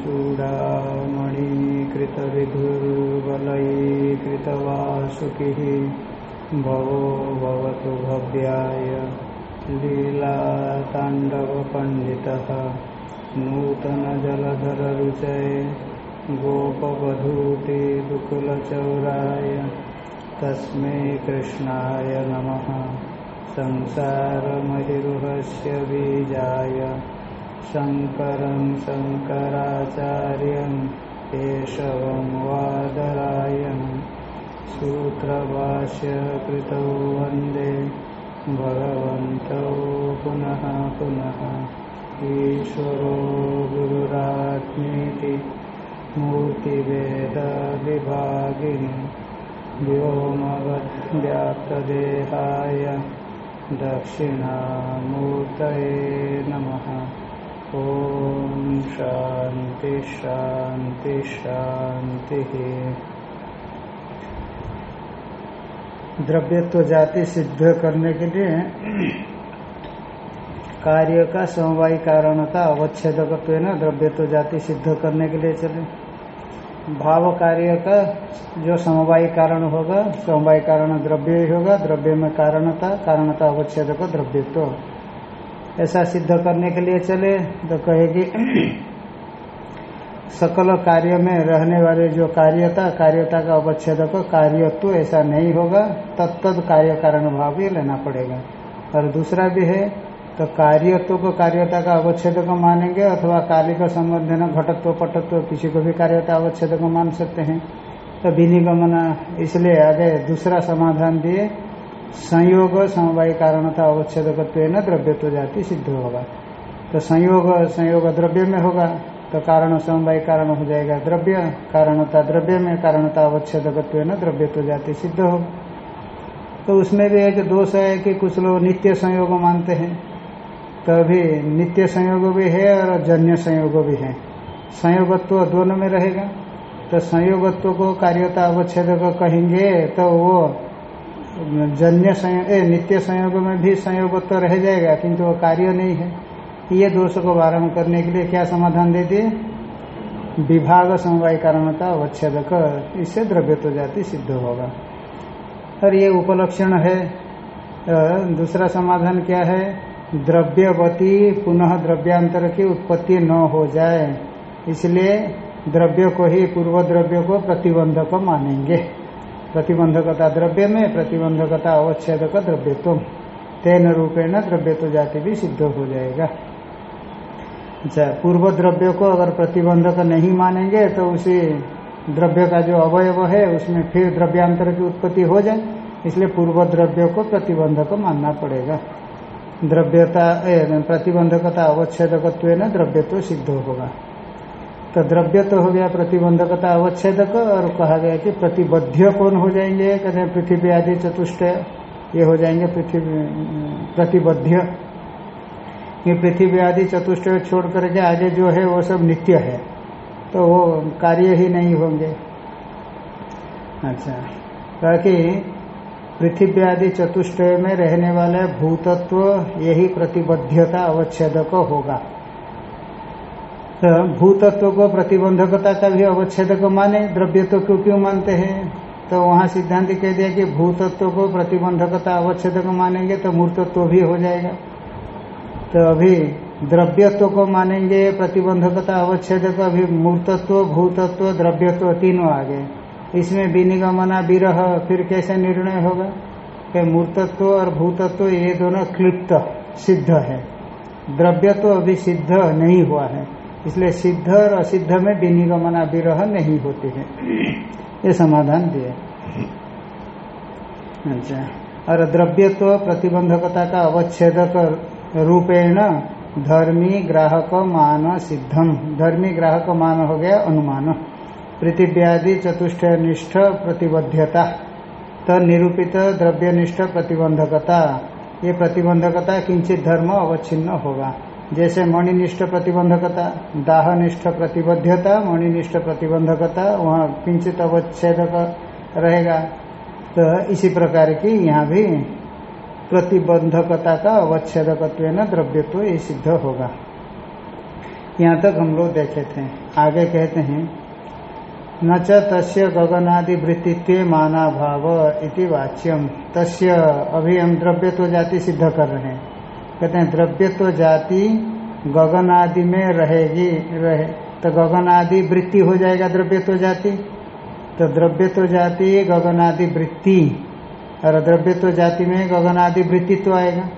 चूडामणिकृतविधुर्वलयीकृतवासुकिः भवो भवतु भव्याय लीलाताण्डवपण्डितः नूतनजलधररुचये गोपवधूति दुकुलचौराय तस्मै कृष्णाय नमः संसारमहिरुहस्य बीजाय शङ्करं शङ्कराचार्यं केशवं वादरायण सूत्रभाष्य कृतौ वंदे भगवन्तौ पुनः पुनः ईश्वरो गुरुरात्मेति मूर्तिवेदविभागिनि व्योमवद्व्याप्तदेहाय दक्षिणामूर्तये नमः। ॐ शांति शांति शान्तिः द्रव्यत्व जाति सिद्ध करने के लिए कार्य का समवाय कारणता अवच्छेदक द्रव्यत्व जाति सिद्ध करने के लिए चले। भाव कार्य का जो समवाय कारण होगा, समवाय कारण द्रव्य ही होगा, द्रव्य में कारणता कारणता अवच्छेद को द्रव्यत्व। ऐसा सिद्ध करने के लिए चले तो कहेगी सकल कार्य में रहने वाले जो कार्यता कार्यता का अवच्छेद को कार्यत्व ऐसा नहीं होगा तत्त कार्य कारण भाव भी लेना पड़ेगा। और दूसरा भी है तो कार्यत्व को कार्यता का अवच्छेद को मानेंगे, अथवा काली का संबंध न घटत्व, पटत्व, किसी को भी कार्यता अवच्छेद को मान सकते हैं। तो विनिगमन, इसलिए आगे दूसरा समाधान दिए संयोग, समवाय कारणता अवच्छेद न द्रव्यत्व जाति सिद्ध होगा। तो संयोग संयोग द्रव्य में होगा तो कारण, समवाय कारण हो जाएगा द्रव्य, कारणता द्रव्य में, कारणता अवच्छेद न द्रव्यत्व जाति सिद्ध होगा तो उसमें भी एक दोष है कि कुछ लोग नित्य संयोग मानते हैं। तो अभी नित्य संयोग भी है और जन्य संयोग भी है। संयोगत्व दोनों में रहेगा। तो संयोगत्व को कार्यता अवच्छेद कहेंगे तो वो जन्य संयोग नित्य संयोग में भी संयोग तो रह जाएगा, किंतु वो कार्य नहीं है। ये दोष को वारण करने के लिए क्या समाधान दे दिए? विभाग समवाय कारणता अवच्छेद इससे द्रव्य तो जाति सिद्ध होगा। और ये उपलक्षण है। दूसरा समाधान क्या है? द्रव्यवती पुनः द्रव्यांतर की उत्पत्ति न हो जाए, इसलिए द्रव्य को ही पूर्व द्रव्य को प्रतिबंधक मानेंगे। प्रतिबंधकता द्रव्य में प्रतिबंधकता अवच्छेदक द्रव्यत्व तेन रूपेण द्रव्यत्व जाति भी सिद्ध हो जाएगा। अच्छा पूर्व द्रव्य को अगर प्रतिबंधक नहीं मानेंगे तो उसी द्रव्य का जो अवयव है, उसमें फिर द्रव्यांतर की उत्पत्ति हो जाए। इसलिए पूर्व द्रव्य को प्रतिबंधक मानना पड़ेगा। द्रव्यता प्रतिबंधकता अवच्छेदकत्व न द्रव्यत्व सिद्ध होगा। तो द्रव्य तो हो गया, प्रतिबंधकता अवच्छेदक और कहा गया कि प्रतिबद्ध कौन हो जाएँगे? कहते हैं, पृथ्वी आदि चतुष्ट, ये हो जाएँगे पृथ्वी प्रतिबद्ध ये पृथ्वी आदि चतुष्ट छोड़ करके आगे जो है, वो सब नित्य है। तो वो कार्य ही नहीं होंगे। अच्छा। बाकी पृथ्वी आदि चतुष्टय में रहने वाले भूतत्व, यही प्रतिबद्धता अवच्छेदक होगा। तो भूतत्व को प्रतिबंधकता का भी अवच्छेदक माने द्रव्यत्व क्यों क्यों मानते हैं? तो वहाँ सिद्धांत कह दिया कि भूतत्व को प्रतिबंधकता अवच्छेद को मानेंगे तो मूर्तत्व भी हो जाएगा। तो अभी द्रव्यत्व को मानेंगे, प्रतिबंधकता अवच्छेदक, अभी मूर्तत्व, भूतत्व, द्रव्यत्व तीनों आ गए। इसमें विनिगमना, विरह, फिर कैसे निर्णय होगा? कि मूर्तत्व और भूतत्व ये दोनों क्लिप्त, सिद्ध है। द्रव्य तो अभी सिद्ध नहीं हुआ है। इसलिए सिद्ध और असिद्ध में विनिगमना विरह नहीं होते हैं। ये समाधान दिए। अच्छा। और द्रव्यत्व प्रतिबंधकता का अवच्छेदक रूपेण धर्मी ग्राहक मान सिद्धम। धर्मी ग्राहक मान हो गया अनुमान। पृथिव्यादि चतुष्ट निष्ठ प्रतिबद्धता तो निरूपित द्रव्यनिष्ठ प्रतिबंधकता। ये प्रतिबंधकता किंचित धर्म अवच्छिन्न होगा। जैसे मणिनिष्ठ प्रतिबंधकता, दाहनिष्ठ प्रतिबद्धता, मणिनिष्ठ प्रतिबंधकता, वहाँ किंचित अवच्छेदक रहेगा। तो इसी प्रकार की यहाँ भी प्रतिबंधकता का अवच्छेदकत्व द्रव्यत्व ये सिद्ध होगा। यहाँ तक हम लोग देखे थे। आगे कहते हैं, न च तस्य गगनादि वृत्तित्व माना भाव इति वाच्यम। तस्य अभी हम द्रव्य तो जाति सिद्ध कर रहे हैं। कहते हैं, द्रव्य तो जाति गगनादि में रहेगी, रहे तो गगनादि वृत्ति हो जाएगा द्रव्य तो जाति। तो द्रव्य तो जाति गगनादि वृत्ति, और द्रव्य तो जाति में गगनादि वृत्तित्व आएगा।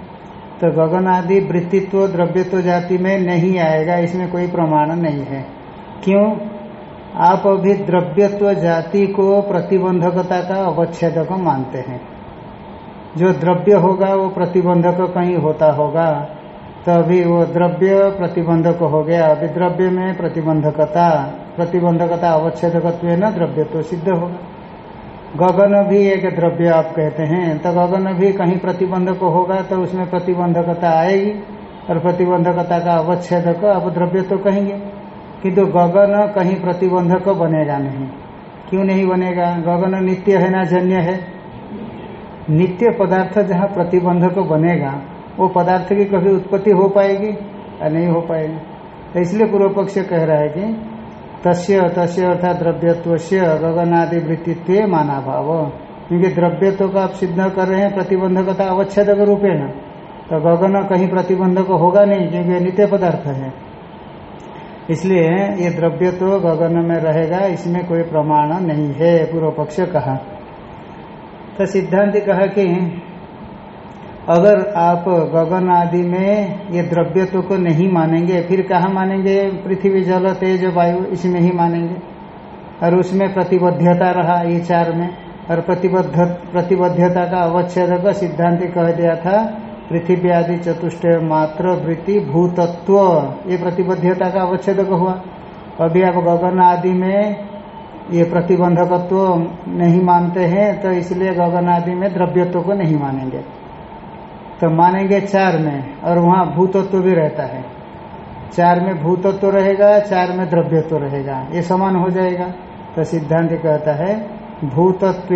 तो गगनादि वृत्तित्व द्रव्य तो जाति में नहीं आएगा, इसमें कोई प्रमाण नहीं है। क्यों? आप अभी द्रव्यत्व जाति को प्रतिबंधकता का अवच्छेदक मानते हैं। जो द्रव्य होगा वो प्रतिबंधक कहीं होता होगा। तो अभी वो द्रव्य प्रतिबंधक हो गया। अभी द्रव्य में प्रतिबंधकता प्रतिबंधकता अवच्छेदकत्व न द्रव्य तो सिद्ध होगा। गगन भी एक द्रव्य आप कहते हैं तो गगन भी कहीं प्रतिबंधक होगा तो उसमें प्रतिबंधकता आएगी और प्रतिबंधकता का अवच्छेदक अब द्रव्य तो कहेंगे। किंतु गगन कहीं प्रतिबंधक बनेगा नहीं। क्यों नहीं बनेगा? गगन नित्य है ना जन्य है? नित्य पदार्थ जहाँ प्रतिबंधक बनेगा, वो पदार्थ की कभी उत्पत्ति हो पाएगी या नहीं हो पाएगी? तो इसलिए पूर्व पक्ष कह रहा है कि तस्य तस्य अर्थात द्रव्यत्व से गगनादि वृत्तित्व माना भाव क्योंकि द्रव्यत्व का आप सिद्ध कर रहे हैं, प्रतिबंधकता अवच्छेदक रूपेण तो गगन कहीं प्रतिबंधक होगा नहीं, क्योंकि नित्य पदार्थ है। इसलिए ये द्रव्य तो गगन में रहेगा, इसमें कोई प्रमाण नहीं है पूर्व पक्ष कहा। तो सिद्धांत कहा कि अगर आप गगन आदि में ये द्रव्यत्व को नहीं मानेंगे, फिर कहा मानेंगे? पृथ्वी, जल, तेज, वायु, इसमें ही मानेंगे। और उसमें प्रतिबद्धता रहा ये चार में, और प्रतिबद्ध, प्रतिबद्धता का अवच्छेद का सिद्धांत कह दिया था, पृथ्वी आदि चतुष्ट मात्र वृत्ति भूतत्व, ये प्रतिबद्धता का अवच्छेद हुआ। अभी आप गगन आदि में ये प्रतिबंधकत्व नहीं मानते हैं तो इसलिए गगन आदि में द्रव्यत्व को नहीं मानेंगे। तो मानेंगे चार में, और वहाँ भूतत्व भी रहता है। चार में भूतत्व रहेगा, चार में द्रव्यत्व रहेगा। ये समान हो जाएगा। तो सिद्धांत कहता है भूतत्व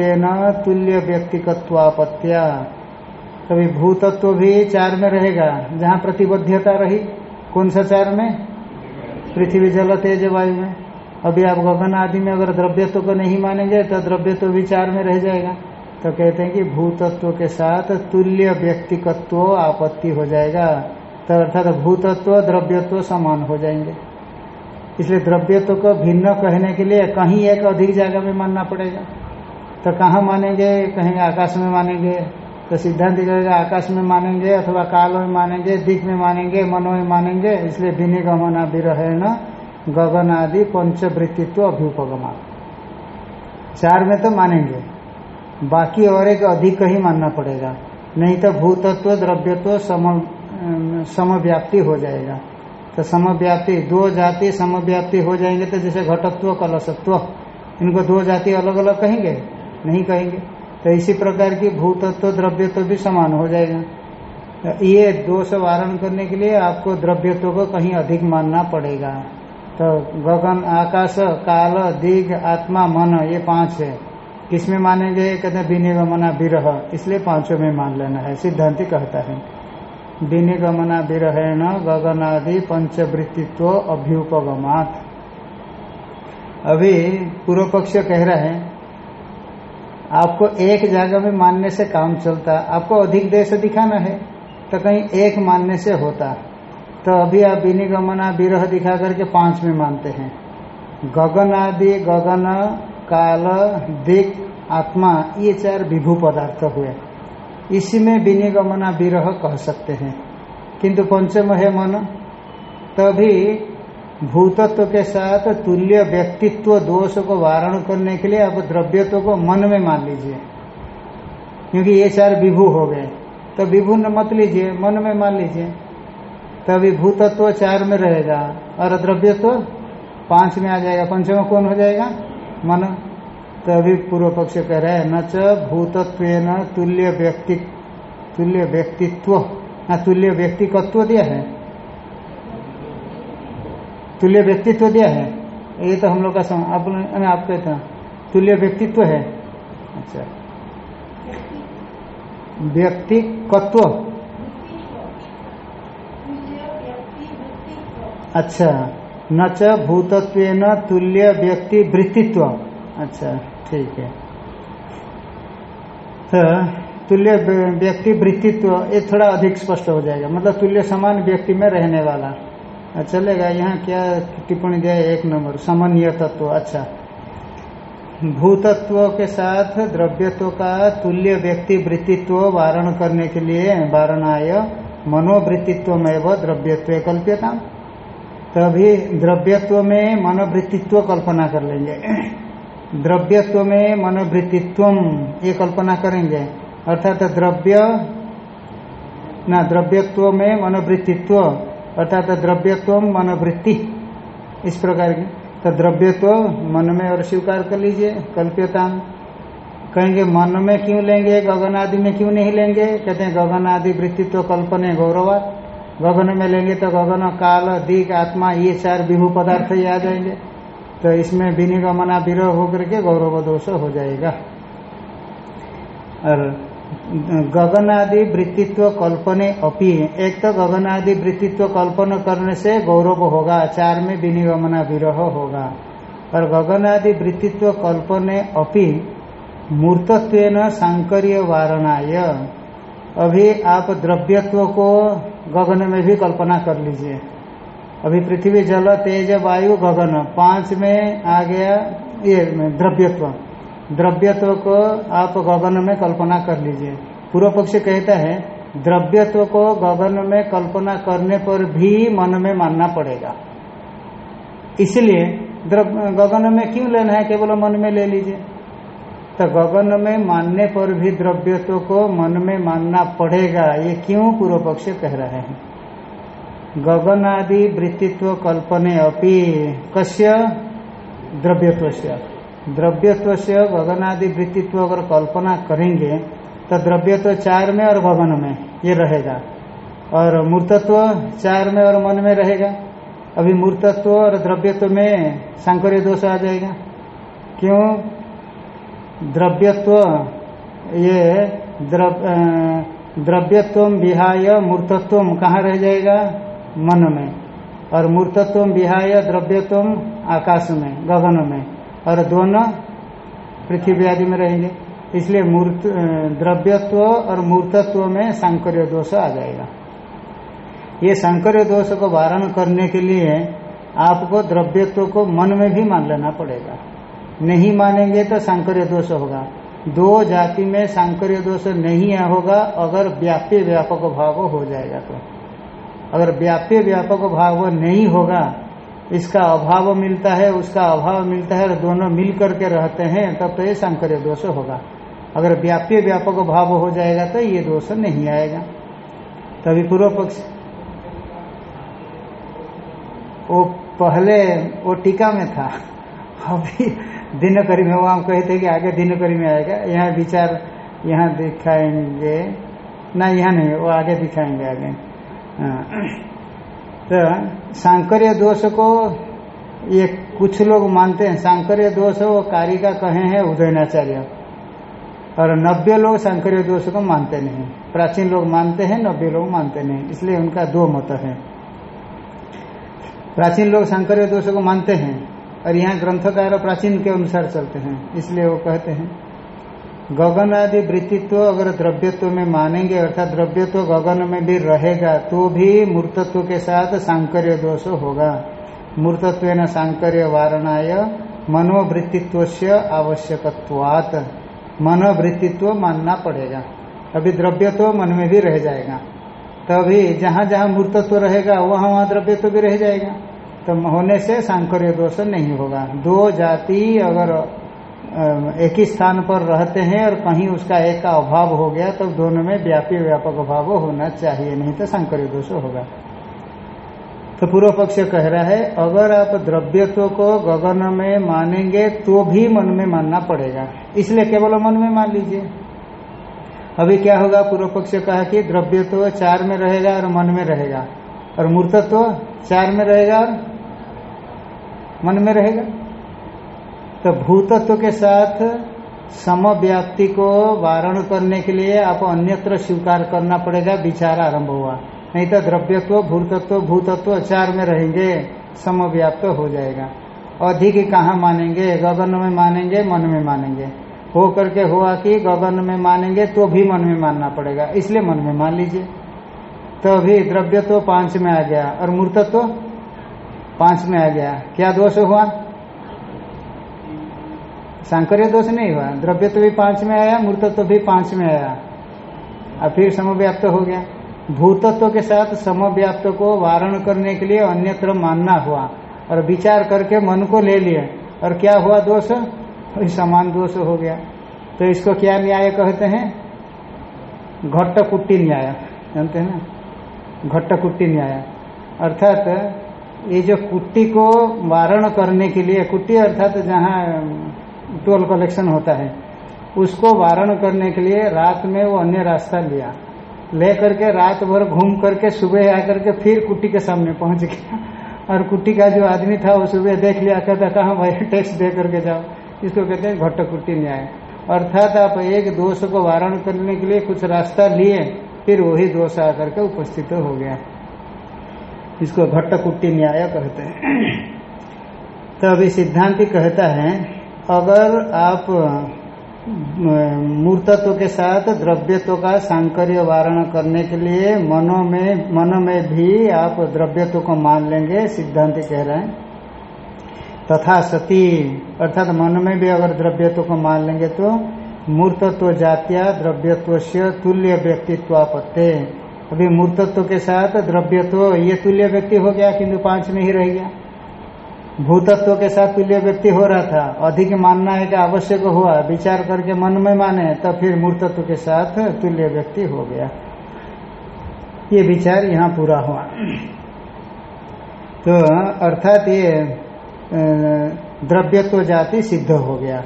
तुल्य व्यक्तिकत्वापत्या। कभी भूतत्व भी चार में रहेगा, जहाँ प्रतिबद्धता रही। कौन सा चार में? पृथ्वी जल, तेज वायु में। अभी आप गगन आदि में अगर द्रव्यत्व को नहीं मानेंगे तो द्रव्यत्व भी चार में रह जाएगा। तो कहते हैं कि भूतत्व के साथ तुल्य व्यक्तिकत्व आपत्ति हो जाएगा। तो अर्थात भूतत्व, द्रव्यत्व समान हो जाएँगे। इसलिए द्रव्यत्व को भिन्न कहने के लिए कहीं एक अधिक जगह में मानना पड़ेगा। तो कहाँ मानेंगे? कहेंगे आकाश में मानेंगे। तो सिद्धांत कहेगा आकाश में मानेंगे अथवा काल में मानेंगे, दिख में मानेंगे, मनो में मानेंगे, इसलिए विनिगमना विरहण गगन आदि पंचवृत्तित्व अभ्युपगमा। चार में तो मानेंगे। बाकी और एक अधिक ही मानना पड़ेगा। नहीं तो भूतत्व, द्रव्यत्व, सम समव्याप्ति हो जाएगा। तो समव्याप्ति, दो जाति समव्याप्ति हो जाएँगे तो जैसे घटत्व, कलशत्व, इनको दो जाति अलग अलग कहेंगे? नहीं कहेंगे। तो इसी प्रकार की भूतत्व, द्रव्यत्व भी समान हो जाएगा। तो ये दोष वारण करने के लिए आपको द्रव्यत्व को कहीं अधिक मानना पड़ेगा। तो गगन आकाश, काल दिग आत्मा, मन, ये पाँच है। किसमें मानेंगे? कहते हैं विनिगमना विरह। इसलिए पाँचों में मान लेना है। सिद्धांति कहता है। विनिगमना विरहेण गगनादि पंचवृत्तित्व अभ्युपगमात। अभी पूर्व पक्ष कह रहे है, आपको एक जगह में मानने से काम चलता, आपको अधिक देश दिखाना है तो कहीं एक मानने से होता। तो अभी आप विनिगमना विरह दिखा करके पाँच में मानते हैं। गगन आदि, गगन, काल, दिक, आत्मा, ये चार विभू पदार्थ हुए। इसी में विनिगमना विरह कह सकते हैं। किंतु पंचम है मन। तभी भूतत्व के साथ तुल्य व्यक्तित्व दोष को वारण करने के लिए आप द्रव्यत्व को मन में मान लीजिए। क्योंकि ये चार विभू हो गए। तो विभू न मत लीजिए, मन में मान लीजिए। तभी भूतत्व चार में रहेगा और द्रव्यत्व पाँच में आ जाएगा। पंचम कौन हो जाएगा? मन। तो अभी पूर्व पक्ष कह रहे हैं न च भूतत्व न तुल्य व्यक्ति तुल्य व्यक्तित्व। न तुल्य व्यक्तिकत्व दिया है। तुल्य व्यक्तित्व दिया है। ये तो हम लोग का सम, आप आप कहते हैं तुल्य व्यक्तित्व है। अच्छा। व्यक्तिकत्व। अच्छा। न च भूतत्व तुल्य व्यक्ति वृत्तित्व। अच्छा ठीक है। तो तुल्य व्यक्ति वृत्तित्व, ये थोड़ा अधिक स्पष्ट हो जाएगा। मतलब तुल्य समान व्यक्ति में रहने वाला। चलेगा, यहाँ क्या टिप्पणी दिया एक नंबर। समन्वय तत्व अच्छा। भूतत्व के साथ द्रव्यत्व का तुल्य व्यक्ति वृत्तित्व वारण करने के लिए वारणाय मनोवृत्तित्व में वह द्रव्यत्व कल्प्यता तभी द्रव्यत्व में मनोवृत्तित्व कल्पना कर लेंगे। द्रव्यत्व में मनोवृत्तित्व ये कल्पना करेंगे। अर्थात द्रव्य, ना, द्रव्यत्व में मनोवृत्तित्व, अर्थात द्रव्यत्व मनोवृत्ति। इस प्रकार की। तो द्रव्यत्व मन में और स्वीकार कर लीजिए कल्प्यता कहेंगे, मन में क्यों लेंगे गगन आदि में क्यों नहीं लेंगे? कहते हैं गगन आदि वृत्तित्व कल्पने गौरवा गगन में लेंगे तो गगन काल दिक आत्मा, ये चार विभू पदार्थ ही आ जाएँगे। तो इसमें विनिगमना विरोह होकर के गौरव दोष हो जाएगा। और गगन आदि वृत्तित्व कल्पने अपी एक तो गगन आदि वृत्तित्व कल्पन करने से गौरव होगा, चार में विनिगमना विरह होगा। और गगन आदि वृत्तित्व कल्पने अपी मूर्तत्व सांकर्य वारणाय। अभी आप द्रव्यत्व को गगन में भी कल्पना कर लीजिए। अभी पृथ्वी जल, तेज, वायु, गगन, पाँच में आ गया ये द्रव्यत्व। द्रव्यत्व को आप गगन में कल्पना कर लीजिए। पूर्व पक्ष कहता है, द्रव्यत्व को गगन में कल्पना करने पर भी मन में मानना पड़ेगा। इसलिए गगन में क्यों लेना है? केवल मन में ले लीजिए। तो गगन में मानने पर भी द्रव्यत्व को मन में मानना पड़ेगा, ये क्यों पूर्व पक्ष कह रहे हैं? गगन आदि वृत्तित्व कल्पने अपि कस्य द्रव्यत्व द्रव्यत्व से गगन आदि वृत्तित्व अगर कल्पना करेंगे तो द्रव्यत्व चार में और गगन में ये रहेगा। और मूर्तत्व चार में और मन में रहेगा। अभी मूर्तत्व और द्रव्यत्व में सांकर्य दोष आ जाएगा। क्यों? द्रव्यत्व, ये द्रव्यत्व विहाय मूर्तत्व कहाँ रह जाएगा? मन में। और मूर्तत्व विहाय द्रव्यत्व आकाश में, गगन में। और दोनों पृथ्वी आदि में रहेंगे। इसलिए मूर्त द्रव्यत्व और मूर्तत्व में सांकर्य दोष आ जाएगा। ये सांकर्य दोष को वारण करने के लिए आपको द्रव्यत्व को मन में भी मान लेना पड़ेगा। नहीं मानेंगे तो सांकर्य दोष होगा। दो जाति में सांकर्य दोष नहीं होगा, अगर व्याप्य व्यापक भाव हो जाएगा तो। अगर व्याप्य व्यापक भाव नहीं होगा, इसका अभाव मिलता है, उसका अभाव मिलता है और दोनों मिल करके रहते हैं, तब तो ये सांकर्य दोष होगा। अगर व्याप्य व्यापक भाव हो जाएगा तो ये दोष नहीं आएगा। तभी पूर्व पक्ष वो पहले वो टीका में था। अभी दिनकरी में, वो हम कहे थे कि आगे दिन दिनकरी में आएगा। यहाँ विचार यहाँ दिखाएँगे। ना, यहाँ नहीं, वो आगे दिखाएँगे आगे। हाँ। तो सांकर्य दोष को ये कुछ लोग मानते हैं। सांकर्य दोष वो कारिका कहे हैं उदयनाचार्य। और नब्बे लोग सांकर्य दोष को मानते नहीं। प्राचीन लोग मानते हैं नब्बे लोग मानते नहीं। इसलिए उनका दो मत है। प्राचीन लोग सांकर्य दोष को मानते हैं। और यहाँ ग्रंथकार प्राचीन के अनुसार चलते हैं, इसलिए वो कहते हैं, गगन आदि वृत्तित्व अगर द्रव्यत्व में मानेंगे, अर्थात द्रव्यत्व गगन में भी रहेगा तो भी मूर्तत्व के साथ सांकर्य दोष होगा। मूर्तत्व न सांकर्य वारणाय मनोवृत्तित्व से आवश्यकत्वात। मनोवृत्तित्व मानना पड़ेगा। अभी द्रव्यत्व मन में भी रह जाएगा। तभी जहाँ जहाँ मूर्तत्व रहेगा, वहाँ वहाँ द्रव्यत्व भी रह जाएगा। तो होने से सांकर्य दोष नहीं होगा। दो जाति अगर एक ही स्थान पर रहते हैं और कहीं उसका एक का अभाव हो गया तो दोनों में व्यापी व्यापक अभाव होना चाहिए, नहीं तो संकरित दोष होगा। तो पूर्व पक्ष कह रहा है, अगर आप द्रव्यत्व को गगन में मानेंगे तो भी मन में मानना पड़ेगा। इसलिए केवल मन में मान लीजिए। अभी क्या होगा, पूर्व पक्ष कहा कि द्रव्यत्व चार में रहेगा और मन में रहेगा, और मूर्तत्व चार में रहेगा और मन में रहेगा। तो भूतत्व के साथ समव्याप्ति को वारण करने के लिए आप अन्यत्र स्वीकार करना पड़ेगा, विचार आरंभ हुआ। नहीं तो द्रव्यत्व, भूतत्व भूतत्व चार में रहेंगे, समव्याप्त हो जाएगा। अधिक कहाँ मानेंगे? गगन में मानेंगे, मन में मानेंगे। हो करके हुआ कि गगन में मानेंगे तो भी मन में मानना पड़ेगा। इसलिए मन में मान लीजिए। तो अभी द्रव्य तो पाँच में आ गया, और मूर्तत्व? पाँच में आ गया। क्या दोष हुआ? सांकर्य दोष नहीं हुआ। द्रव्य तो भी पाँच में आया मूर्तत्व भी पाँच में आया। और फिर समव्याप्त हो गया। भूतत्व के साथ समव्याप्त को वारण करने के लिए अन्यत्र मानना हुआ और विचार करके मन को ले लिए। और क्या हुआ दोष? समान दोष हो गया। तो इसको क्या न्याय कहते हैं? घट्ट कुट्टी न्याय। जानते हैं ना? घट्ट कुट्टी न्याय। अर्थात ये जो कुट्टी को वारण करने के लिए, कुट्टी अर्थात तो जहाँ टोल कलेक्शन होता है, उसको वारण करने के लिए रात में वो अन्य रास्ता लिया। ले करके रात भर घूम करके सुबह आकर के फिर कुट्टी के सामने पहुँच गया। और कुट्टी का जो आदमी था, वो सुबह देख लिया, कहता, कहा भाई, टैक्स दे करके जाओ। इसको कहते हैं घट्ट कुट्टी न्याय। अर्थात आप एक दोष को वारण करने के लिए कुछ रास्ता लिए, फिर वही दोष आकर के उपस्थित हो गया। इसको घट्ट कुट्टी न्याय कहते हैं। तो अभी सिद्धांति कहता है, अगर आप मूर्तत्व के साथ द्रव्यत्व का सांकर्य वारण करने के लिए मनो में, मन में भी आप द्रव्यत्व को मान लेंगे, सिद्धांत कह रहे हैं। तथा सती, अर्थात मन में भी अगर द्रव्यत्व को मान लेंगे तो मूर्तत्व जातिया द्रव्यत्व से तुल्य व्यक्तित्वापत्ते। अभी मूर्तत्व के साथ द्रव्यत्व, ये तुल्य व्यक्ति हो गया, किंतु पाँच में ही रह गया। भूतत्व के साथ तुल्य व्यक्ति हो रहा था। अधिक मानना है कि आवश्यक हुआ। विचार करके मन में माने तो फिर मूर्तत्व के साथ तुल्य व्यक्ति हो गया। ये विचार यहाँ पूरा हुआ। तो अर्थात ये द्रव्यत्व जाति सिद्ध हो गया।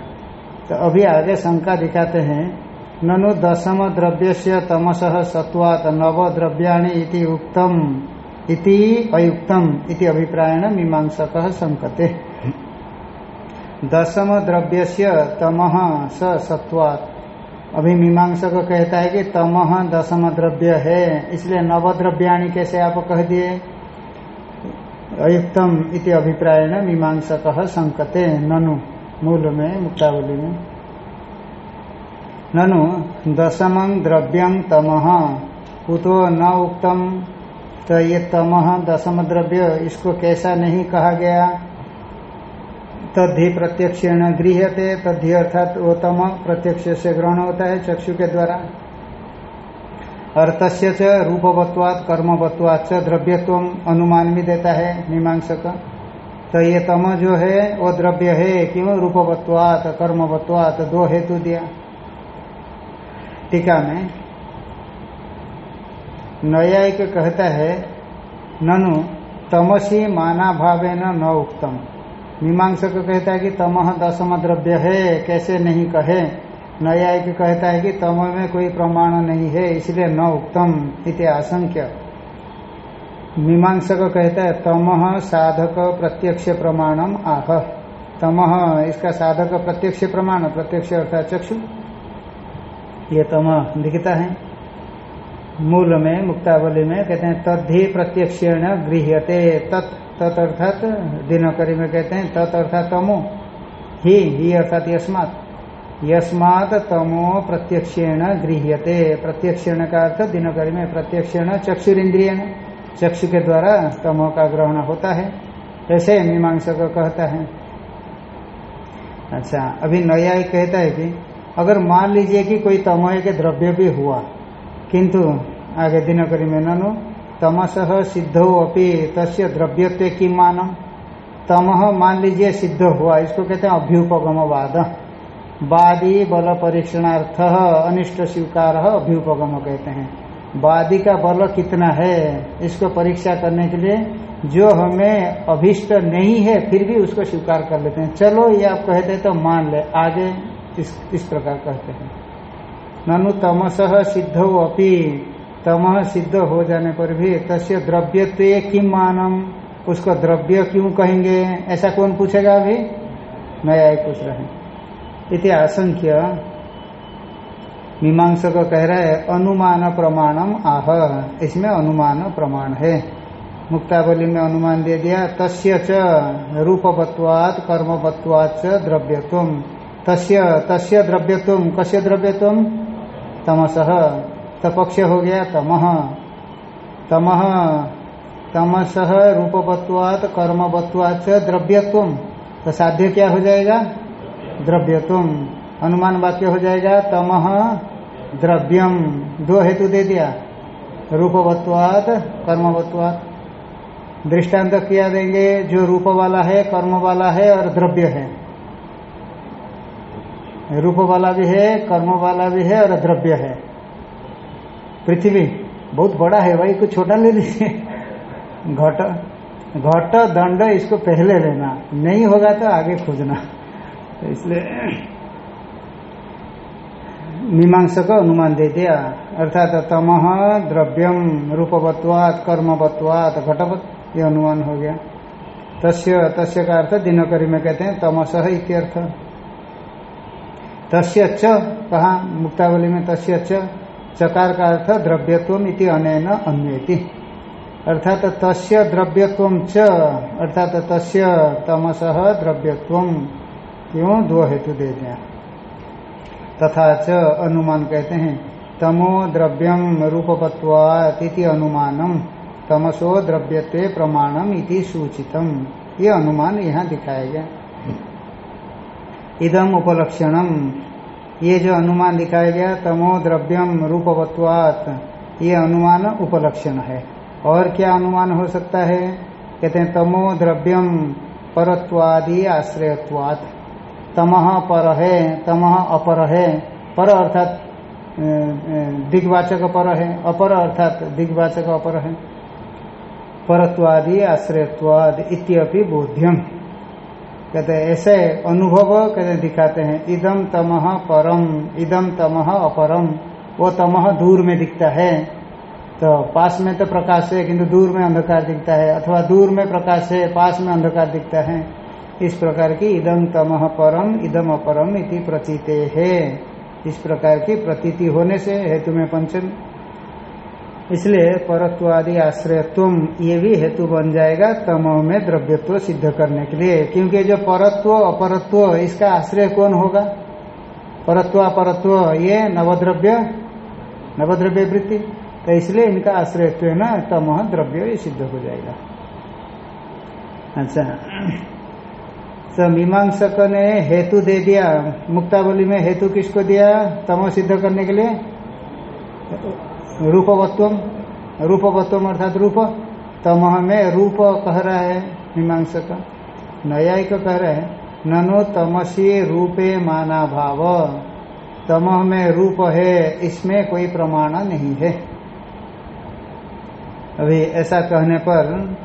तो अभी आगे शंका दिखाते हैं ननु दशम द्रव्य से तमस सत्वात नव द्रव्याणी उत्तम इति अयुक्तम इति अभिप्रायण मीमांसक संकते दशम द्रव्य से तम स सत्वात। अभी मीमांसक कहता है कि तम दशम द्रव्य है, इसलिए नव द्रव्याणी कैसे आप कह दिए? अयुक्तम इति अभिप्रायण मीमांसक संकते ननु, मूल में, मुक्तावली में। ननु दशम द्रव्यं तम। कुतो न उक्तम तो ये तमह दशम द्रव्य इसको कैसा नहीं कहा गया। तद्धि प्रत्यक्ष गृहते तद्धि अर्थात वो तम प्रत्यक्ष से ग्रहण होता है चक्षु के द्वारा। तस्य च रूपवत्वात, कर्मवत्वात च द्रव्यत्व अनुमान भी देता है मीमांसक। तो ये तम जो है, वो द्रव्य है, क्यों? रूपवत्वात, कर्मवत्वात, दो हेतु दिया। टीका में, न्यायिक कहता है, ननु, तमसी माना भावे न उक्तम। मीमांसक कहता है कि तमह दशम द्रव्य है, कैसे नहीं कहे? न्यायिक कहता है कि तम में कोई प्रमाण नहीं है, इसलिए न उक्तम इति आशंक्य। मीमांसक कहता है तमह साधक प्रत्यक्ष प्रमाणम, आह। तमह इसका साधक प्रत्यक्ष प्रमाण, प्रत्यक्ष अर्थात चक्षु। ये तम दिखता है। मूल में, मुक्तावली में कहते हैं, तद्धि प्रत्यक्षेण गृह्यते, तत् तत् अर्थात दिनकरी में कहते हैं, तत् अर्थात तमो, ही ही अर्थात यस्मात। यस्मात तमो प्रत्यक्षेण गृह्यते, प्रत्यक्षेण का अर्थ दिनकरी में, प्रत्यक्षेण चक्षुरिंद्रिय चक्षु के द्वारा तमो का ग्रहण होता है। ऐसे मीमांसा को कहता है। अच्छा अभी नया कहता है कि अगर मान लीजिए कि कोई तमोय के द्रव्य भी हुआ, किंतु आगे दिनकरी में ननु, तमस सिद्धो अपनी तस्य द्रव्यत्व की मानम? तमह मान लीजिए सिद्ध हुआ, इसको कहते हैं अभ्युपगम वाद वादी बल परीक्षणार्थ अनिष्ट स्वीकार अभ्युपगम कहते हैं। वादी का बल कितना है, इसको परीक्षा करने के लिए जो हमें अभिष्ट नहीं है, फिर भी उसको स्वीकार कर लेते हैं। चलो ये आप कहते तो मान ले, आगे इस, इस प्रकार कहते हैं? ननु तमस सिद्धो अपि तम सिद्ध हो जाने पर भी तस्य द्रव्यत्व किम मानम? उसको द्रव्य क्यों कहेंगे? ऐसा कौन पूछेगा अभी? नया पूछ रहे इति आशंक्य मीमांस को कह रहा है अनुमान प्रमाणम आह। इसमें अनुमान प्रमाण है। मुक्तावली में अनुमान दे दिया तस्य च रूपवत्वात् कर्मवत्वात् च द्रव्यत्व तस्य तस्य द्रव्यत्व, कस्य द्रव्यत्व? तमसह तपक्ष हो गया तमह तमह तमसह रूपवत्वात्, कर्मवत्वात् च द्रव्यत्व। तो साध्य क्या हो जाएगा? द्रव्यत्व। अनुमान वाक्य हो जाएगा तमह द्रव्यम दो हेतु दे दिया। रूपवत्वात, कर्मवत्वात। दृष्टांत किया देंगे, जो रूप वाला है, कर्म वाला है और द्रव्य है। रूप वाला भी है, कर्म वाला भी है और द्रव्य है। पृथ्वी बहुत बड़ा है भाई, कुछ छोटा ले लीजिए। घट घट, दंड, इसको पहले लेना। नहीं होगा तो आगे खोजना। तो इसलिए मीमांसा को अनुमान दे दिया। अर्थात तमह द्रव्यम रूपवत्वात, कर्मवत्वात, घटवत, ये अनुमान हो गया। तस्य तस्य का अर्थ दिनकरी में कहते हैं तमसह इत्यर्थ। तस्य च, कहा मुक्तावली में, तस्य च, चकार का अर्थ द्रव्यत्व इति अनैन अन्वेति। अर्थात तस्य द्रव्यत्व च, अर्थात तस्य तमसह द्रव्यत्व क्यों दो हेतु दे दिया। तथा च अनुमान कहते हैं, तमो द्रव्यम रूपवत्वाति अनुमानम, तमसो द्रव्यत्व प्रमाणम इति सूचितम। ये अनुमान यहाँ दिखाया गया इदम उपलक्षणम। ये जो अनुमान दिखाया गया, तमो द्रव्यम रूपवत्वात, ये अनुमान उपलक्षण है। और क्या अनुमान हो सकता है? कहते हैं, तमो द्रव्यम परत्वादि आश्रयत्वात्। तमह पर है तमह अपर है। पर अर्थात दिग्वाचक पर है, अपर अर्थात दिग्वाचक अपर है। परत्वादि आश्रयत्वाद इत्यपि बोध्यम। कहते हैं, ऐसे अनुभव कहते दिखाते हैं इदम तमह परम इदम तमह अपरम, वो तमह दूर में दिखता है। तो पास में तो प्रकाश है, किंतु दूर में अंधकार दिखता है, अथवा दूर में प्रकाश है, पास में अंधकार दिखता है। इस प्रकार की इदम तमह परम इदम अपरम इति प्रतीते है। इस प्रकार की प्रतीति होने से हेतु में पंचम इसलिए परत्वादि आश्रयत्व ये भी हेतु बन जाएगा तमो में द्रव्यत्व सिद्ध करने के लिए। क्योंकि जो परत्व, अपरत्व, इसका आश्रय कौन होगा? परत्व, अपरत्व, ये नवद्रव्य नवद्रव्य वृत्ति। तो इसलिए इनका आश्रयत्व है ना तमह द्रव्य ये सिद्ध हो जाएगा। अच्छा। तो मीमांसक ने हेतु दे दिया। मुक्तावली में हेतु किसको दिया? तमो सिद्ध करने के लिए? रूपवत्वम रूपवत्वम अर्थात रूप तमह में रूप कह रहा है, मीमांसक। न्यायिक कह रहे हैं, ननो तमसी रूपे माना भाव तमह में रूप है, इसमें कोई प्रमाण नहीं है। अभी ऐसा कहने पर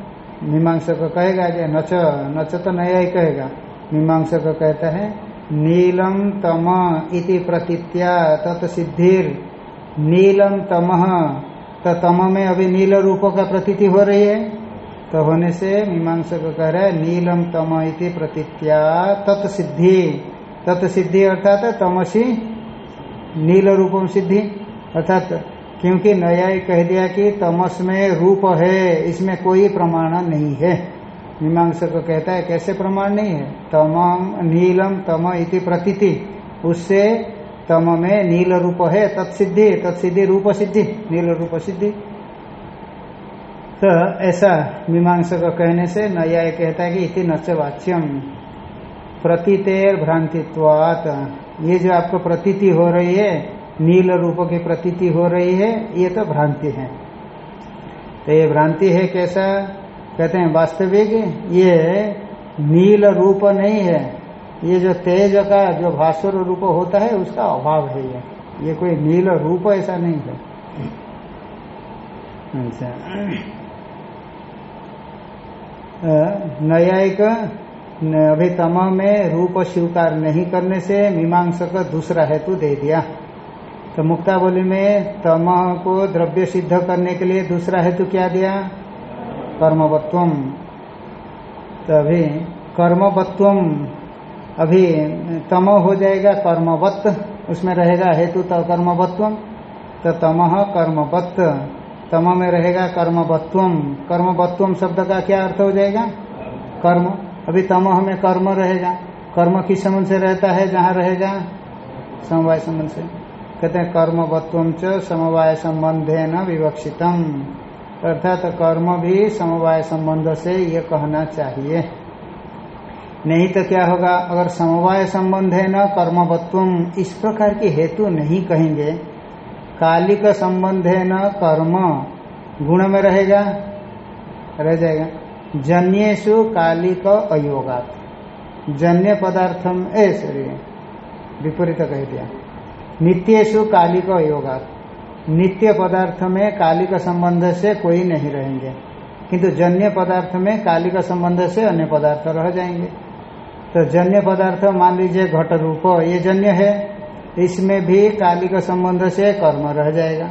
मीमांसक कहेगा कि नच नच तो नया ही कहेगा। मीमांसक कहता है, नीलम तम इति प्रतीत्या तत्सिद्धिर नीलम तम। तो तम में अभी नील रूप का प्रतीति हो रही है। तो होने से मीमांसक कह रहा नीलम तम इति प्रतीत्या तत्सिद्धि तत्सिद्धि अर्थात तमसी नील रूपम सिद्धि। अर्थात क्योंकि नया कह दिया कि तमस में रूप है, इसमें कोई प्रमाण नहीं है। मीमांसा को कहता है, कैसे प्रमाण नहीं है? तमम नीलम तम इति प्रतीति। उससे तम में नील रूप है तत्सिद्धि तत्सिद्धि रूप सिद्धि, नील रूप सिद्धि। तो ऐसा मीमांसा को कहने से नया कहता है कि इति नच वाच्यम। प्रतीतेर भ्रांतित्वात। ये जो आपको प्रतीति हो रही है, नील रूप की प्रतीति हो रही है, ये तो भ्रांति है। तो ये भ्रांति है कैसा? कहते हैं वास्तविक, ये नील रूप नहीं है। ये जो तेज का जो भास्वर रूप होता है, उसका अभाव है ये। ये कोई नील रूप ऐसा नहीं है। अच्छा। न्यायिक अभी तम में रूप स्वीकार नहीं करने से मीमांसक दूसरा हेतु दे दिया। तो मुक्तावली में तम को द्रव्य सिद्ध करने के लिए दूसरा हेतु क्या दिया? कर्मवत्व तभी कर्मवत्व अभी तमो हो जाएगा कर्मवत्त उसमें रहेगा हेतु तो कर्मवत्व तो तम कर्मवत्त तम में रहेगा कर्मवत्वम कर्मवत्वम शब्द का क्या अर्थ हो जाएगा? कर्म। अभी तमह में कर्म रहेगा। कर्म किस संबंध से रहता है? जहाँ रहेगा? समवाय संबंध से। कहते हैं कर्मवत्वम च समवाय संबंधे न विवक्षितम। अर्थात कर्म भी समवाय संबंध से ये कहना चाहिए। नहीं तो क्या होगा? अगर समवाय संबंध है न कर्मवत्व इस प्रकार की हेतु नहीं कहेंगे। कालिक संबंध है न, कर्म, गुण में रहेगा, रह जाएगा। जन्येशु कालिक अयोगात। जन्य पदार्थम, ए सॉरी विपरीत कह दिया। नित्येशु कालिक अयोगात। नित्य पदार्थ में कालिक संबंध से कोई नहीं रहेंगे। किंतु जन्य पदार्थ में कालिक संबंध से अन्य पदार्थ रह जाएँगे। तो जन्य पदार्थ मान लीजिए घट रूप, ये जन्य है, इसमें भी काली का संबंध से कर्म रह जाएगा।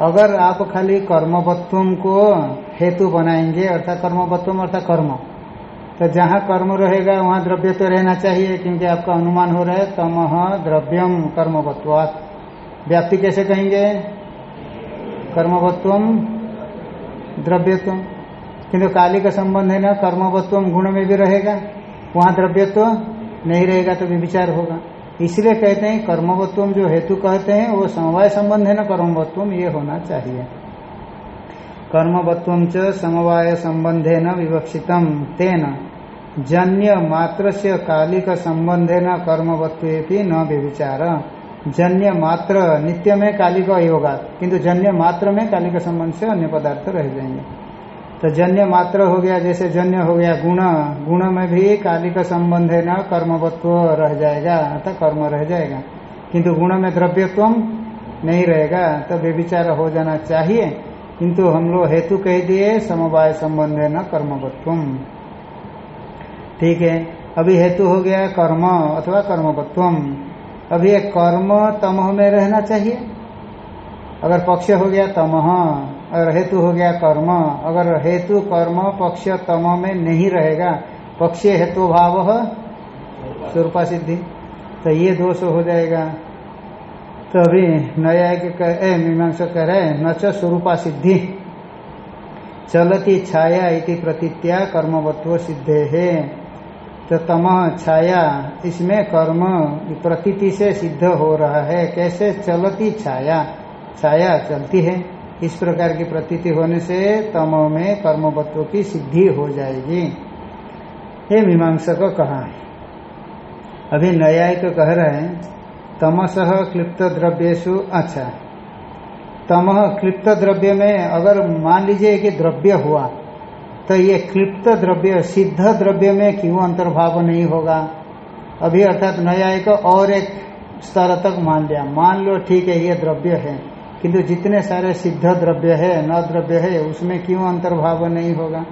अगर आप खाली कर्मवत्व को हेतु बनाएँगे, अर्थात कर्मवत्व अर्थात कर्म तो जहाँ कर्म रहेगा, वहाँ द्रव्य तो रहना चाहिए, क्योंकि आपका अनुमान हो रहा है तमह द्रव्यम कर्मवत्वात्। व्याप्ति कैसे कहेंगे? कर्मवत्व द्रव्यत्व किंतु काली का संबंध है ना कर्मवत्व गुण में भी रहेगा। वहाँ द्रव्यत्व नहीं रहेगा तो विचार होगा। इसलिए कहते हैं कर्मवत्व जो हेतु कहते हैं, वो समवाय संबंध है ना कर्मवत्व ये होना चाहिए। कर्मवत्व च समवाय संबंधे न विवक्षितम तेन। जन्य मात्र से कालिक संबंधे न कर्मवत्व न व्यविचार जन्य मात्र नित्य में कालिक का योगा किंतु जन्य मात्र में कालिक का संबंध से अन्य पदार्थ रह जाएँगे। तो जन्य मात्र हो गया, जैसे जन्य हो गया गुण गुण में भी काली का संबंध है ना, कर्मवत्व रह जाएगा अर्थात कर्म रह जाएगा। किंतु गुण में द्रव्यत्व नहीं रहेगा तो व्यविचार हो जाना चाहिए। किंतु हम लोग हेतु कह दिए, समवाय संबंध है न कर्मवत्व ठीक है, अभी हेतु हो गया कर्म अथवा कर्मवत्वम। अभी कर्म तमह में रहना चाहिए। अगर पक्ष हो गया तमह अगर हेतु हो गया कर्म। अगर हेतु कर्म पक्ष तम में नहीं रहेगा, पक्ष हेतु भाव स्वरूपा सिद्धि तो ये दोष हो जाएगा। तो अभी नया मीमांसा कह रहे न च स्वरूपा सिद्धि। चलती छाया इति प्रतीत्या कर्मवत्व सिद्धे है। तो तम छाया, इसमें कर्म प्रतीति से सिद्ध हो रहा है। कैसे? चलती छाया। छाया चलती है। इस प्रकार की प्रतीति होने से तम में कर्मवत्व की सिद्धि हो जाएगी। ये मीमांसा को कहा अभी न्यायिक कह रहे हैं, तमस क्लिप्त द्रव्येशु अच्छा। तम क्लिप्त द्रव्य में अगर मान लीजिए कि द्रव्य हुआ तो ये क्लिप्त द्रव्य, सिद्ध द्रव्य में क्यों अंतर्भाव नहीं होगा? अभी अर्थात नया एक और एक स्तर तक मान लिया। मान लो ठीक है, ये द्रव्य है। किंतु जितने सारे सिद्ध द्रव्य है न द्रव्य है, उसमें क्यों अंतर्भाव नहीं होगा?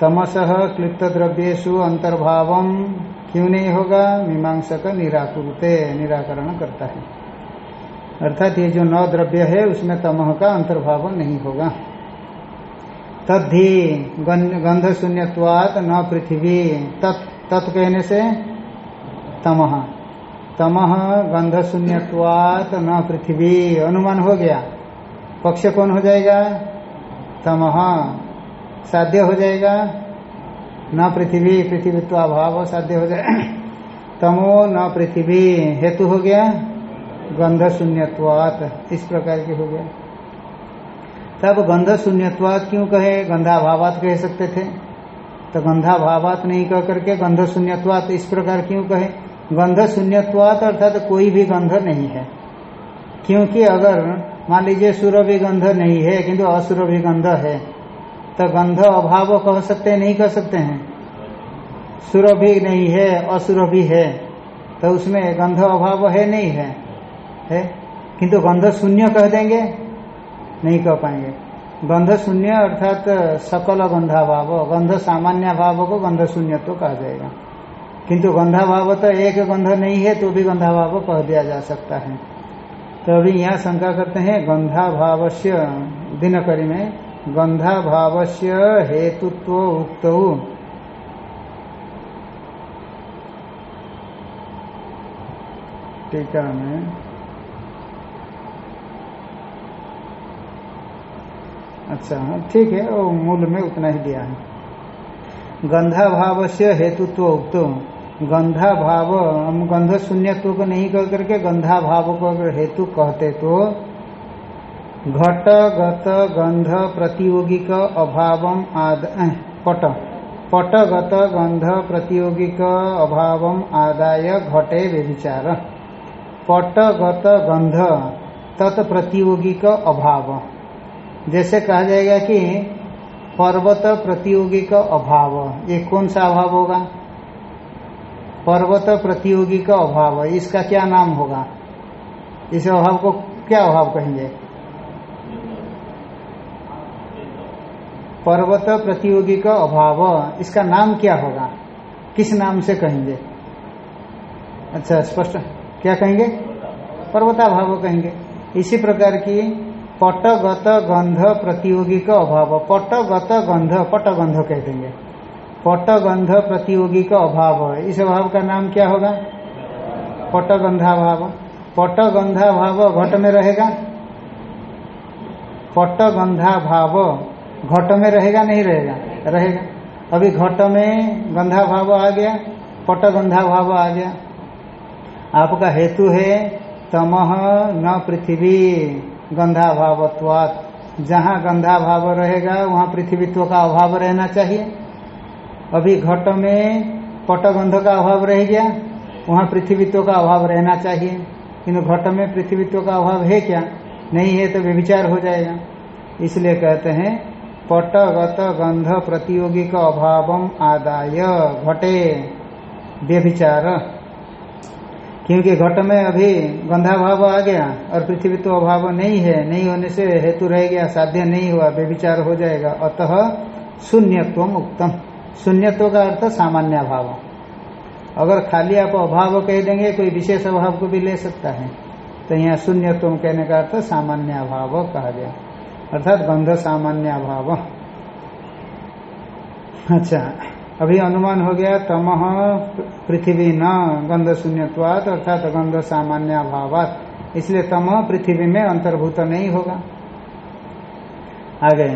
तमस क्लिप्त द्रव्येशु अंतर्भाव क्यों नहीं होगा? मीमांसक निराकुरते, निराकरण करता है। अर्थात ये जो नौ द्रव्य है, उसमें तमह का अंतर्भाव नहीं होगा। तद्धि गंध शून्यवात न पृथ्वी, तत् तत् कहने से तमह तमह गंध शून्यवात न पृथ्वी। अनुमान हो गया। पक्ष कौन हो जाएगा? तमह साध्य हो जाएगा? न पृथ्वी, पृथ्वीत्वाभाव साध्य हो जाए। तमो न पृथ्वी। हेतु हो गया? गंध शून्यवात इस प्रकार की हो गया। तब गंध शून्यवाद क्यों कहे? गंधा भावात कह सकते थे। तो गंधा भावात नहीं कह करके गंध शून्यवाद इस प्रकार क्यों कहे? गंध शून्यवाद अर्थात तो कोई भी गंध नहीं है। क्योंकि अगर मान लीजिए सुरभि गंध नहीं है, किंतु असुरभि गंध है तो गंध अभाव कह सकते नहीं कह सकते हैं। सुरभि नहीं है असुरभि है तो उसमें गंध अभाव है, नहीं है। है? किंतु गंध शून्य कह देंगे, नहीं कह पाएँगे। गंध शून्य अर्थात सकल गंधा भाव गंध सामान्य भाव को गंध शून्य तो कहा जाएगा। किंतु गंधा भाव तो एक गंध नहीं है तो भी गंधा भाव कह दिया जा सकता है। तो अभी यहाँ शंका करते हैं गंधा भाव से दिनकरी में गंधा भाव से हेतुत्व उक्त। टीका में। अच्छा ठीक है, वो मूल में उतना ही दिया है। गंधा भाव से हेतुत्व उक्त। गंधा भाव हम गंध शून्यत्व को नहीं कह करके गंधा भाव को अगर हेतु कहते तो घट, गत, गंध, प्रतियोगिक अभाव आद पट। पट, गत, गंध, प्रतियोगिक अभाव आदाय, घटे, व्यभिचार। पटगत गंध तत्प्रतियोगिक अभाव। जैसे कहा जाएगा कि पर्वत प्रतियोगी का अभाव। ये कौन सा अभाव होगा? पर्वत प्रतियोगी का अभाव है। इसका क्या नाम होगा? इस अभाव को क्या अभाव कहेंगे? पर्वत प्रतियोगी का अभाव। इसका नाम क्या होगा? किस नाम से कहेंगे? अच्छा स्पष्ट। क्या कहेंगे? पर्वताभाव कहेंगे। इसी प्रकार की पटगत गंध प्रतियोगी का अभाव। पटगत गंध, पटगंध कह देंगे। पटगंध प्रतियोगी का अभाव है। इस अभाव का नाम क्या होगा? पटगंधाभाव। पटगंधाभाव घट में रहेगा? पटगंधाभाव घट में रहेगा नहीं रहेगा? रहेगा। अभी घट में गंधा भाव आ गया पट गंधा भाव आ गया। आपका हेतु है तमह न पृथ्वी गंधा भावत्वात जहाँ गंधा भाव रहेगा, वहाँ पृथ्वीत्व का अभाव रहना चाहिए। अभी घट में पटगंध का अभाव रह गया, वहाँ पृथ्वीत्व का अभाव रहना चाहिए। किंतु घट में पृथ्वीत्व का अभाव है क्या? नहीं है तो व्यभिचार हो जाएगा। इसलिए कहते हैं, पटगत गंध प्रतियोगी का अभाव आदाय, घटे व्यभिचार। क्योंकि घट में अभी गंधा भाव आ गया और पृथ्वी तो अभाव नहीं है, नहीं होने से हेतु रह गया, साध्य नहीं हुआ, व्यभिचार हो जाएगा। अतः शून्यत्व उत्तम शून्यत्व का अर्थ सामान्य भाव अगर खाली आप अभाव कह देंगे, कोई विशेष अभाव को भी ले सकता है। तो यहाँ शून्यत्व कहने का अर्थ सामान्य अभाव कहा गया। अर्थात गंध सामान्य भाव अच्छा अभी अनुमान हो गया तमह पृथ्वी न, गंध शून्यवाद अर्थात गंध सामान्य भावात इसलिए तमह पृथ्वी में अंतर्भूत नहीं होगा। आगे,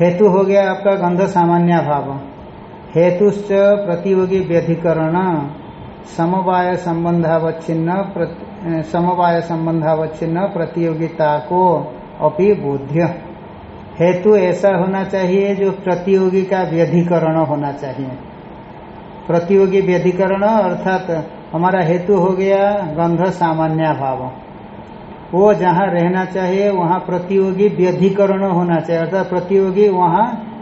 हेतु हो गया आपका गंध सामान्य भाव हेतुश्च प्रतियोगी व्यधिकरण समवाय संबंधावच्छिन्न समवाय संबंधावच्छिन्न प्रतियोगिता को अपि बोध्य हेतु ऐसा होना चाहिए जो प्रतियोगी का व्यधिकरण होना चाहिए। प्रतियोगी व्यधिकरण अर्थात हमारा हेतु हो गया गंध सामान्य भाव वो जहाँ रहना चाहिए, वहाँ प्रतियोगी व्यधिकरण होना चाहिए, अर्थात प्रतियोगी वहाँ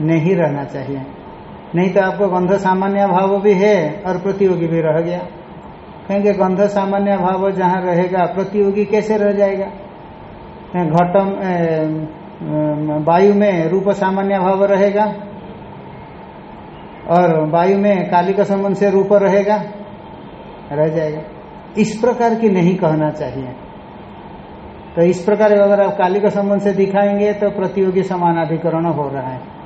नहीं रहना चाहिए। नहीं तो आपको गंध सामान्य भाव भी है और प्रतियोगी भी रह गया। कहेंगे गंध सामान्य भाव जहाँ रहेगा, प्रतियोगी कैसे रह जाएगा? घटम वायु में रूप सामान्य भाव रहेगा और वायु में काली का संबंध से रूप रहेगा, रह जाएगा। इस प्रकार की नहीं कहना चाहिए। तो इस प्रकार अगर आप काली का संबंध से दिखाएँगे तो प्रतियोगी समानाधिकरण हो रहा है।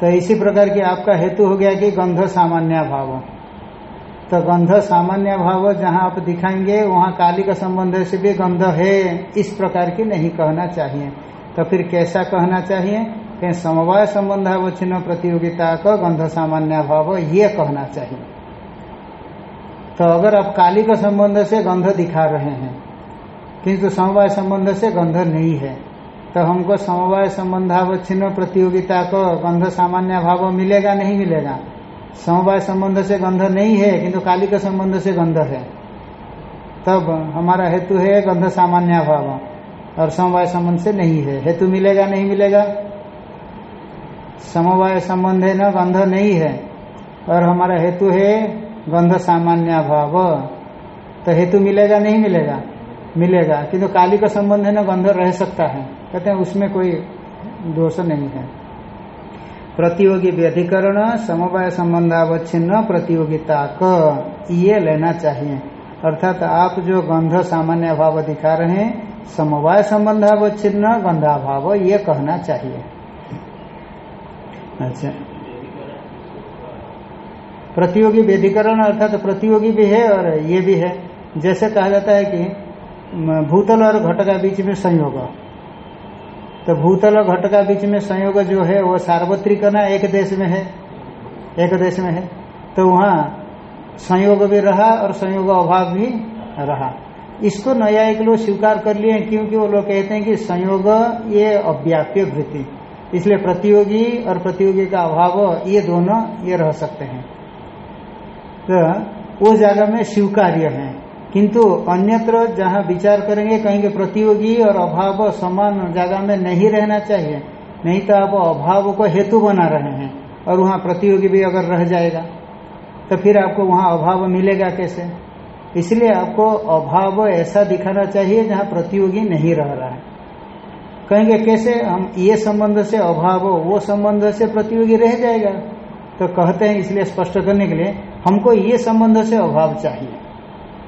तो इसी प्रकार की आपका हेतु हो गया कि गंध सामान्य भाव। तो गंध सामान्य भाव जहाँ आप दिखाएँगे, वहाँ काली का संबंध से भी गंध है, इस प्रकार की नहीं कहना चाहिए। तो फिर कैसा कहना चाहिए? कहीं समवाय संबंधावच्छिन्न प्रतियोगिता का गंध सामान्य भाव, ये कहना चाहिए। तो अगर आप काली का संबंध से गंध दिखा रहे हैं, किंतु समवाय संबंध से गंध नहीं है तो हमको समवाय संबंधावच्छिन्न प्रतियोगिता को गंध सामान्य भाव मिलेगा, नहीं मिलेगा? समवाय संबंध से गंध नहीं है, किंतु काली का संबंध से गंध है। तब हमारा हेतु है गंध सामान्य भाव, और समवाय संबंध से नहीं है। हेतु मिलेगा, नहीं मिलेगा? समवाय संबंध है न, गंध नहीं है, और हमारा हेतु है गंध सामान्य भाव। तो हेतु मिलेगा, नहीं मिलेगा? मिलेगा। किंतु तो काली का संबंध है ना, गंध रह सकता है। कहते हैं उसमें कोई दोष नहीं है। प्रतियोगी व्यधिकरण, समवाय संबंधावच्छिन्न, प्रतियोगिता का, ये लेना चाहिए। अर्थात आप जो गंध सामान्य अभाव दिखा रहे हैं, समवाय संबंधावच्छिन्न, गंधाभाव, ये कहना चाहिए। अच्छा। प्रतियोगी व्यधिकरण, अर्थात प्रतियोगी भी है और ये भी है। जैसे कहा जाता है कि भूतल और घट का बीच में संयोग। तो भूतल और घट का बीच में संयोग जो है, वो सार्वत्रिक ना एक देश में है। एक देश में है। तो वहाँ संयोग भी रहा और संयोग अभाव भी रहा। इसको नया एक लोग स्वीकार कर लिए क्योंकि वो लोग कहते हैं कि संयोग ये अव्याप्य वृत्ति। इसलिए प्रतियोगी और प्रतियोगी का अभाव, ये दोनों ये रह सकते हैं। तो वो जगह में स्वीकार्य है। किंतु अन्यत्र जहाँ विचार करेंगे, कहेंगे प्रतियोगी और अभाव समान जगह में नहीं रहना चाहिए। नहीं तो आप अभाव को हेतु बना रहे हैं और वहाँ प्रतियोगी भी अगर रह जाएगा तो फिर आपको वहाँ अभाव मिलेगा कैसे? इसलिए आपको अभाव ऐसा दिखाना चाहिए जहाँ प्रतियोगी नहीं रह रहा है। कहेंगे कैसे? हम ये संबंध से अभाव, वो संबंध से प्रतियोगी रह जाएगा। तो कहते हैं इसलिए स्पष्ट करने के लिए, हमको ये संबंध से अभाव चाहिए।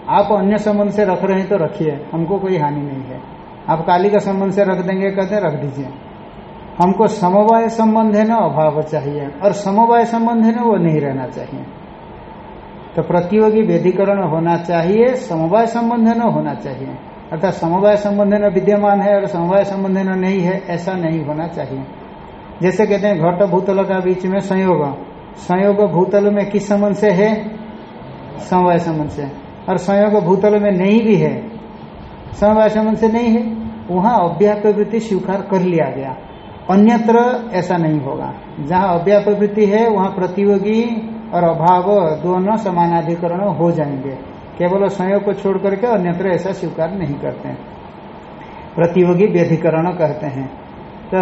आप अन्य संबंध से रख रहे हैं तो रखिए, हमको कोई हानि नहीं है। आप काली का संबंध से रख देंगे, कहते रख दीजिए। हमको समवाय संबंध है ना, अभाव चाहिए, और समवाय संबंध है ना, वो नहीं रहना चाहिए। तो प्रतियोगी वेदीकरण होना चाहिए, समवाय संबंध न, होना चाहिए। अर्थात समवाय संबंध न, विद्यमान है, और समवाय संबंध न, नहीं है, ऐसा नहीं होना चाहिए। जैसे कहते हैं, घट भूतल का बीच में संयोग। संयोग भूतल में किस संबंध से है? समवाय संबंध से। और संयोग भूतल में नहीं भी है समवाय संबंध से नहीं है वहाँ अव्यापवृत्ति स्वीकार कर लिया गया। अन्यत्र ऐसा नहीं होगा। जहाँ जहाँ अव्यापवृत्ति है वहाँ प्रतियोगी और अभाव दोनों समानाधिकरण हो जाएँगे। केवल संयोग को छोड़ करके अन्यत्र ऐसा स्वीकार नहीं करते हैं। प्रतियोगी व्यधिकरण कहते हैं। तो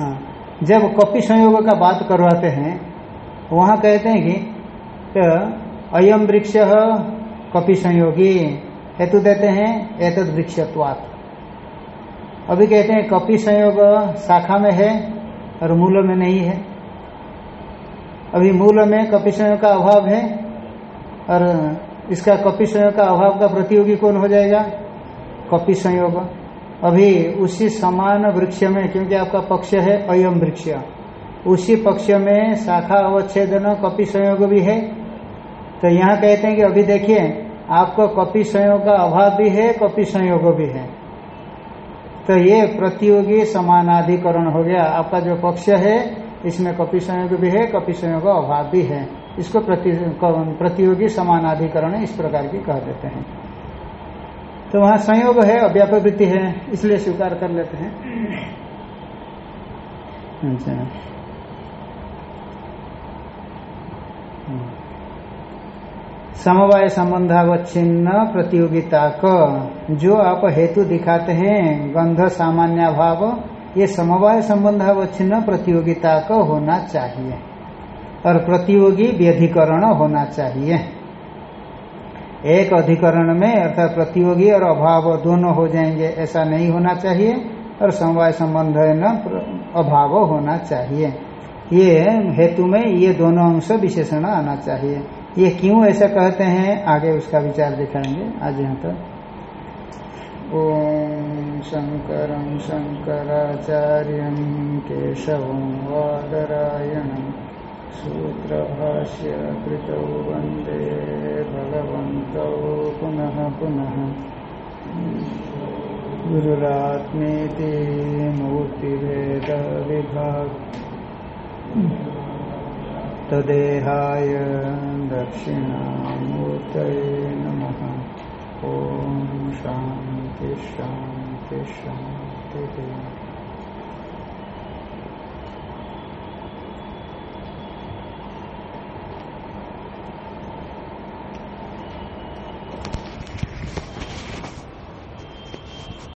हाँ, जब कपि संयोग का बात करवाते हैं वहाँ कहते हैं कि तो अयम वृक्ष कपि संयोगी हेतु देते हैं, एतद वृक्षत्वात्। अभी कहते हैं, कपि संयोग शाखा में है और मूल में नहीं है। अभी मूल में कपि संयोग का अभाव है और इसका कपि संयोग का अभाव का प्रतियोगी कौन हो जाएगा? कपि संयोग। अभी उसी समान वृक्ष में, क्योंकि आपका पक्ष है अयम वृक्ष। उसी पक्ष में शाखा अवच्छेदन कपि संयोग भी है। तो यहाँ कहते हैं कि अभी देखिए आपको कपि संयोग का अभाव भी है कपि संयोग भी है। तो ये प्रतियोगी समानाधिकरण हो गया। आपका जो पक्ष है इसमें कपि संयोग भी है कपि संयोग का अभाव भी है। इसको प्रति, प्रतियोगी समानाधिकरण इस प्रकार की कह देते हैं। तो वहाँ संयोग है अव्यापवृत्ति है इसलिए स्वीकार कर लेते हैं। अच्छा। समवाय संबंधावच्छिन्न प्रतियोगिता का। जो आप हेतु दिखाते हैं, गंध सामान्य भाव ये समवाय संबंधावच्छिन्न प्रतियोगिता का होना चाहिए। और प्रतियोगी व्यधिकरण होना चाहिए। एक अधिकरण में अर्थात प्रतियोगी और अभाव दोनों हो जाएँगे, ऐसा नहीं होना चाहिए। और समवाय संबंध न, अभाव होना चाहिए। ये हेतु में ये दोनों अंश विशेषण आना चाहिए। ये क्यों ऐसा कहते हैं? आगे उसका विचार दिखाएँगे। आज यहाँ तक ओम शंकर शंकराचार्य केशव वादरायण सूत्र भाष्य कृत वंदे भगवत पुनः पुनः। गुरुरात्मेति मूर्तिभेद विभाग तदेहाय दक्षिणामूर्त नम। ओ शांति शांति शांति